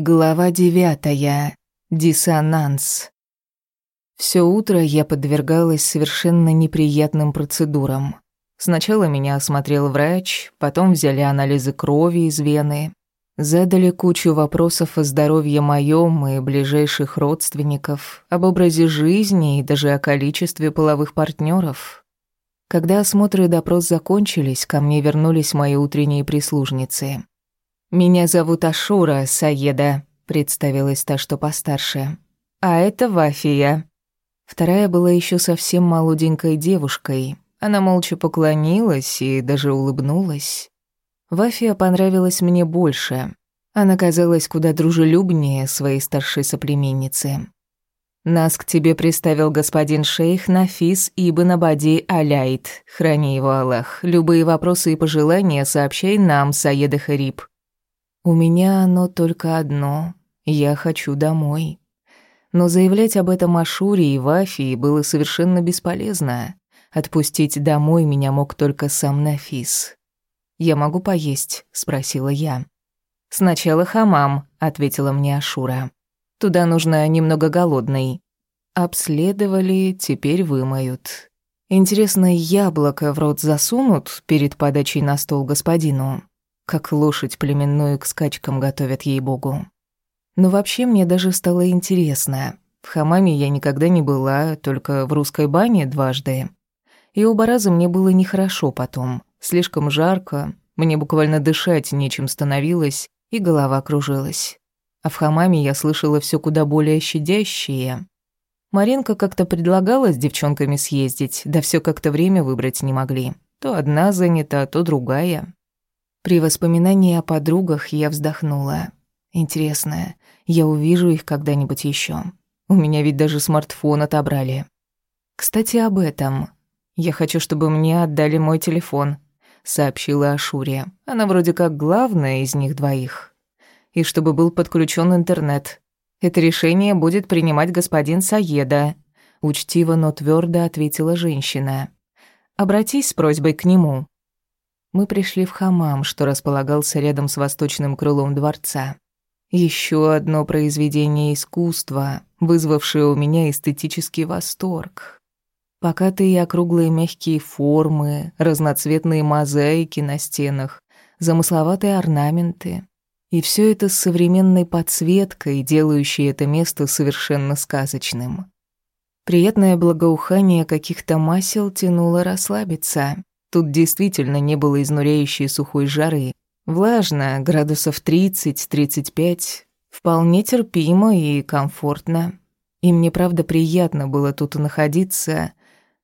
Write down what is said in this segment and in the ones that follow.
Глава девятая. Диссонанс. Все утро я подвергалась совершенно неприятным процедурам. Сначала меня осмотрел врач, потом взяли анализы крови из вены, задали кучу вопросов о здоровье моем и ближайших родственников, об образе жизни и даже о количестве половых партнеров. Когда осмотр и допрос закончились, ко мне вернулись мои утренние прислужницы. «Меня зовут Ашура Саеда», — представилась та, что постарше. «А это Вафия». Вторая была еще совсем молоденькой девушкой. Она молча поклонилась и даже улыбнулась. Вафия понравилась мне больше. Она казалась куда дружелюбнее своей старшей соплеменницы. «Нас к тебе приставил господин шейх Нафис Ибн Абади Аляйт. Храни его Аллах. Любые вопросы и пожелания сообщай нам, Саеда Хариб. У меня оно только одно. Я хочу домой. Но заявлять об этом Ашуре и Вафии было совершенно бесполезно. Отпустить домой меня мог только сам Нафис. «Я могу поесть?» — спросила я. «Сначала хамам», — ответила мне Ашура. «Туда нужно немного голодный». Обследовали, теперь вымоют. Интересно, яблоко в рот засунут перед подачей на стол господину? Как лошадь племенную к скачкам готовят ей-богу. Но вообще мне даже стало интересно. В хамаме я никогда не была, только в русской бане дважды. И оба раза мне было нехорошо потом. Слишком жарко, мне буквально дышать нечем становилось, и голова кружилась. А в хамаме я слышала все куда более щадящее. Маринка как-то предлагала с девчонками съездить, да все как-то время выбрать не могли. То одна занята, то другая. При воспоминании о подругах я вздохнула. Интересно, я увижу их когда-нибудь еще. У меня ведь даже смартфон отобрали. Кстати, об этом. Я хочу, чтобы мне отдали мой телефон, сообщила Ашуре. Она вроде как главная из них двоих. И чтобы был подключен интернет. Это решение будет принимать господин Саеда, учтиво, но твердо ответила женщина. Обратись с просьбой к нему мы пришли в хамам, что располагался рядом с восточным крылом дворца. Еще одно произведение искусства, вызвавшее у меня эстетический восторг. Покатые округлые мягкие формы, разноцветные мозаики на стенах, замысловатые орнаменты. И все это с современной подсветкой, делающей это место совершенно сказочным. Приятное благоухание каких-то масел тянуло расслабиться, Тут действительно не было изнуряющей сухой жары. Влажно, градусов 30-35. Вполне терпимо и комфортно. И мне правда приятно было тут находиться,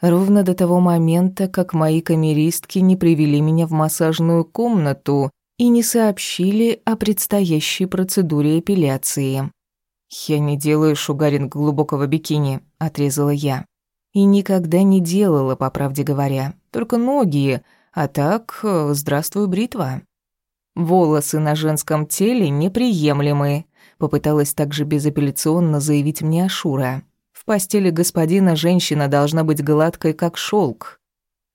ровно до того момента, как мои камеристки не привели меня в массажную комнату и не сообщили о предстоящей процедуре эпиляции. «Я не делаю шугаринг глубокого бикини», — отрезала я. И никогда не делала, по правде говоря. Только ноги, а так, э, здравствуй, бритва. Волосы на женском теле неприемлемы, попыталась также безапелляционно заявить мне Ашура. В постели господина женщина должна быть гладкой, как шелк.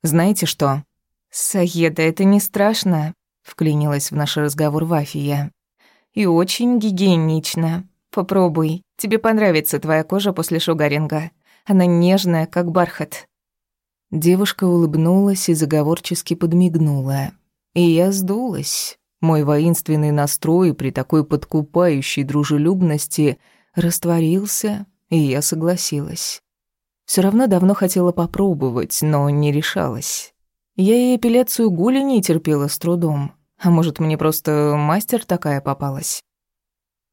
Знаете что? Саеда, это не страшно, вклинилась в наш разговор Вафия. И очень гигиенично. Попробуй, тебе понравится твоя кожа после шугаринга. Она нежная, как бархат». Девушка улыбнулась и заговорчески подмигнула. И я сдулась. Мой воинственный настрой при такой подкупающей дружелюбности растворился, и я согласилась. Все равно давно хотела попробовать, но не решалась. Я и эпиляцию голени терпела с трудом. А может, мне просто мастер такая попалась?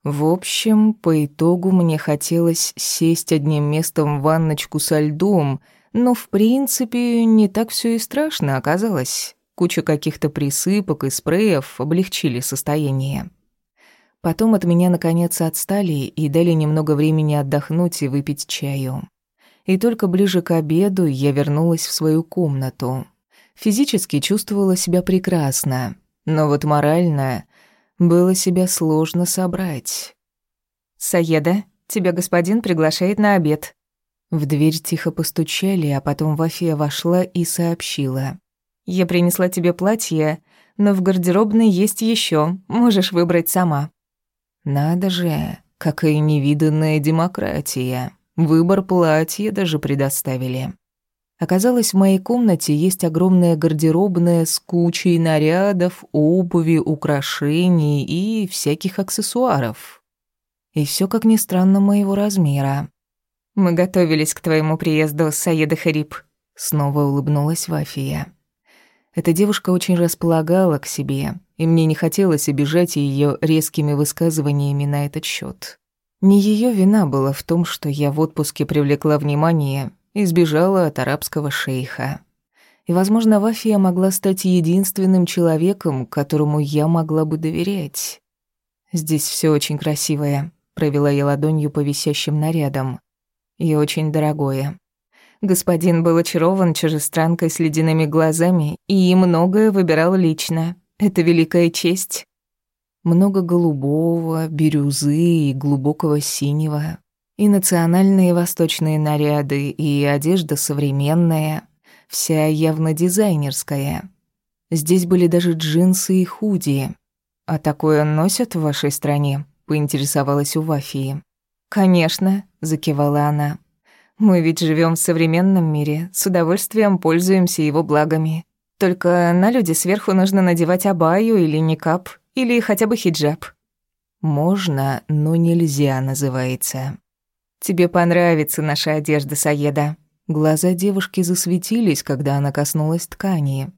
В общем, по итогу мне хотелось сесть одним местом в ванночку со льдом, но в принципе не так все и страшно оказалось. Куча каких-то присыпок и спреев облегчили состояние. Потом от меня наконец отстали и дали немного времени отдохнуть и выпить чаю. И только ближе к обеду я вернулась в свою комнату. Физически чувствовала себя прекрасно, но вот морально было себя сложно собрать. «Саеда, тебя господин приглашает на обед». В дверь тихо постучали, а потом Вафия вошла и сообщила. «Я принесла тебе платье, но в гардеробной есть еще. можешь выбрать сама». Надо же, какая невиданная демократия. Выбор платья даже предоставили. Оказалось, в моей комнате есть огромная гардеробная с кучей нарядов, обуви, украшений и всяких аксессуаров. И все, как ни странно, моего размера. «Мы готовились к твоему приезду, Саеда Хариб», — снова улыбнулась Вафия. Эта девушка очень располагала к себе, и мне не хотелось обижать ее резкими высказываниями на этот счет. Не ее вина была в том, что я в отпуске привлекла внимание и сбежала от арабского шейха. И, возможно, Вафия могла стать единственным человеком, которому я могла бы доверять. «Здесь все очень красивое», — провела я ладонью по висящим нарядам. «И очень дорогое». Господин был очарован чужестранкой с ледяными глазами и многое выбирал лично. Это великая честь. Много голубого, бирюзы и глубокого синего. И национальные восточные наряды, и одежда современная, вся явно дизайнерская. Здесь были даже джинсы и худи. «А такое носят в вашей стране?» — поинтересовалась у Вафии. «Конечно», — закивала она. «Мы ведь живем в современном мире, с удовольствием пользуемся его благами. Только на люди сверху нужно надевать абаю или никап, или хотя бы хиджаб». «Можно, но нельзя» называется. «Тебе понравится наша одежда, Саеда». Глаза девушки засветились, когда она коснулась ткани.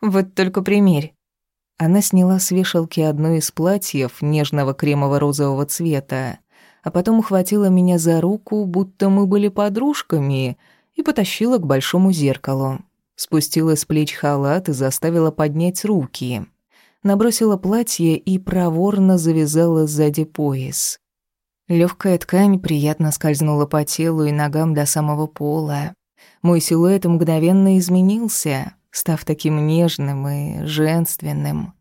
«Вот только примерь». Она сняла с вешалки одно из платьев нежного кремово-розового цвета, а потом ухватила меня за руку, будто мы были подружками, и потащила к большому зеркалу. Спустила с плеч халат и заставила поднять руки. Набросила платье и проворно завязала сзади пояс. Легкая ткань приятно скользнула по телу и ногам до самого пола. Мой силуэт мгновенно изменился, став таким нежным и женственным.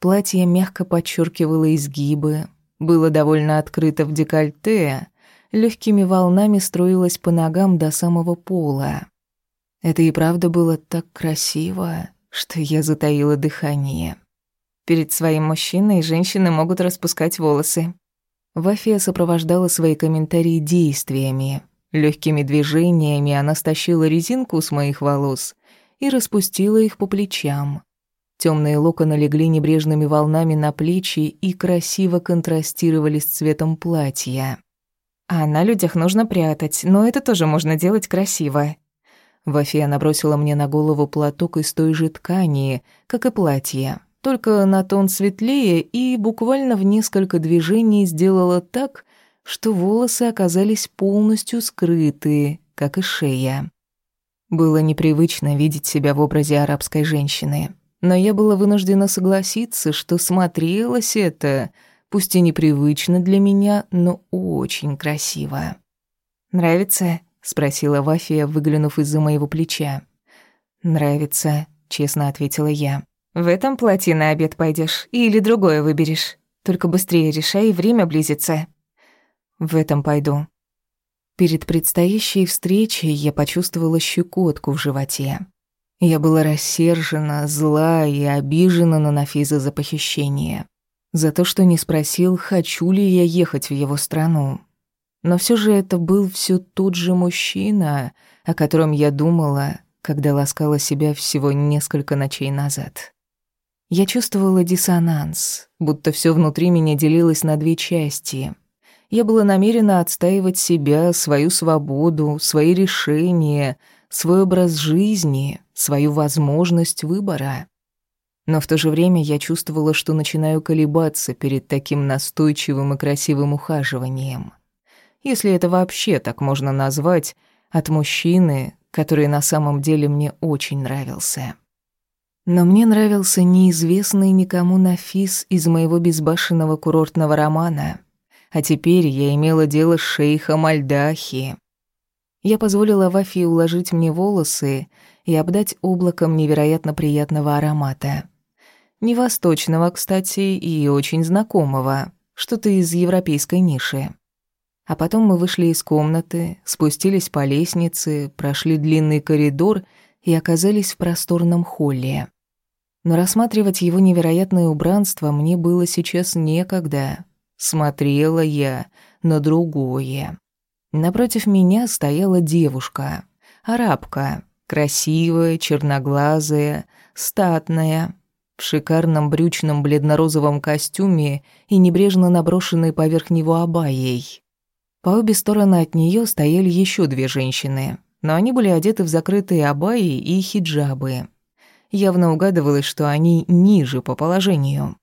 Платье мягко подчеркивало изгибы, было довольно открыто в декольте, легкими волнами струилось по ногам до самого пола. Это и правда было так красиво, что я затаила дыхание. Перед своим мужчиной женщины могут распускать волосы. Вафия сопровождала свои комментарии действиями. Легкими движениями она стащила резинку с моих волос и распустила их по плечам. Темные локоны легли небрежными волнами на плечи и красиво контрастировали с цветом платья. А на людях нужно прятать, но это тоже можно делать красиво. Вафия набросила мне на голову платок из той же ткани, как и платье, только на тон светлее и буквально в несколько движений сделала так, что волосы оказались полностью скрыты, как и шея. Было непривычно видеть себя в образе арабской женщины, но я была вынуждена согласиться, что смотрелось это, пусть и непривычно для меня, но очень красиво. «Нравится?» — спросила Вафия, выглянув из-за моего плеча. «Нравится», — честно ответила я. В этом платье на обед пойдешь или другое выберешь. Только быстрее решай, время близится. В этом пойду. Перед предстоящей встречей я почувствовала щекотку в животе. Я была рассержена, зла и обижена на Нафиза за похищение. За то, что не спросил, хочу ли я ехать в его страну. Но все же это был все тот же мужчина, о котором я думала, когда ласкала себя всего несколько ночей назад. Я чувствовала диссонанс, будто все внутри меня делилось на две части. Я была намерена отстаивать себя, свою свободу, свои решения, свой образ жизни, свою возможность выбора. Но в то же время я чувствовала, что начинаю колебаться перед таким настойчивым и красивым ухаживанием. Если это вообще так можно назвать, от мужчины, который на самом деле мне очень нравился. Но мне нравился неизвестный никому Нафис из моего безбашенного курортного романа. А теперь я имела дело с шейхом Альдахи. Я позволила Вафии уложить мне волосы и обдать облаком невероятно приятного аромата. Не восточного, кстати, и очень знакомого, что-то из европейской ниши. А потом мы вышли из комнаты, спустились по лестнице, прошли длинный коридор — и оказались в просторном холле. Но рассматривать его невероятное убранство мне было сейчас некогда. Смотрела я на другое. Напротив меня стояла девушка, арабка, красивая, черноглазая, статная, в шикарном брючном бледно-розовом костюме и небрежно наброшенной поверх него абайей. По обе стороны от нее стояли еще две женщины, но они были одеты в закрытые абайи и хиджабы. Явно угадывалось, что они ниже по положению.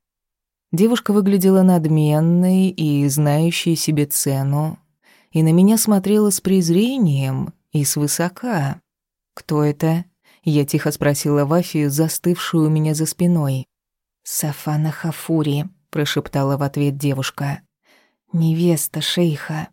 Девушка выглядела надменной и знающей себе цену, и на меня смотрела с презрением и свысока. «Кто это?» Я тихо спросила Вафию, застывшую у меня за спиной. «Сафана Хафури», — прошептала в ответ девушка. «Невеста шейха».